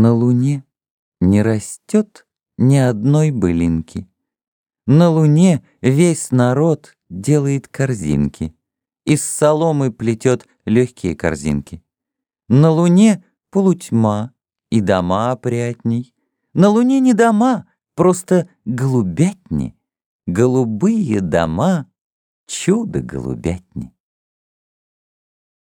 На луне не растет ни одной былинки. На луне весь народ делает корзинки. Из соломы плетет легкие корзинки. На луне полутьма и дома опрятней. На луне не дома, просто голубятни. Голубые дома, чудо голубятни.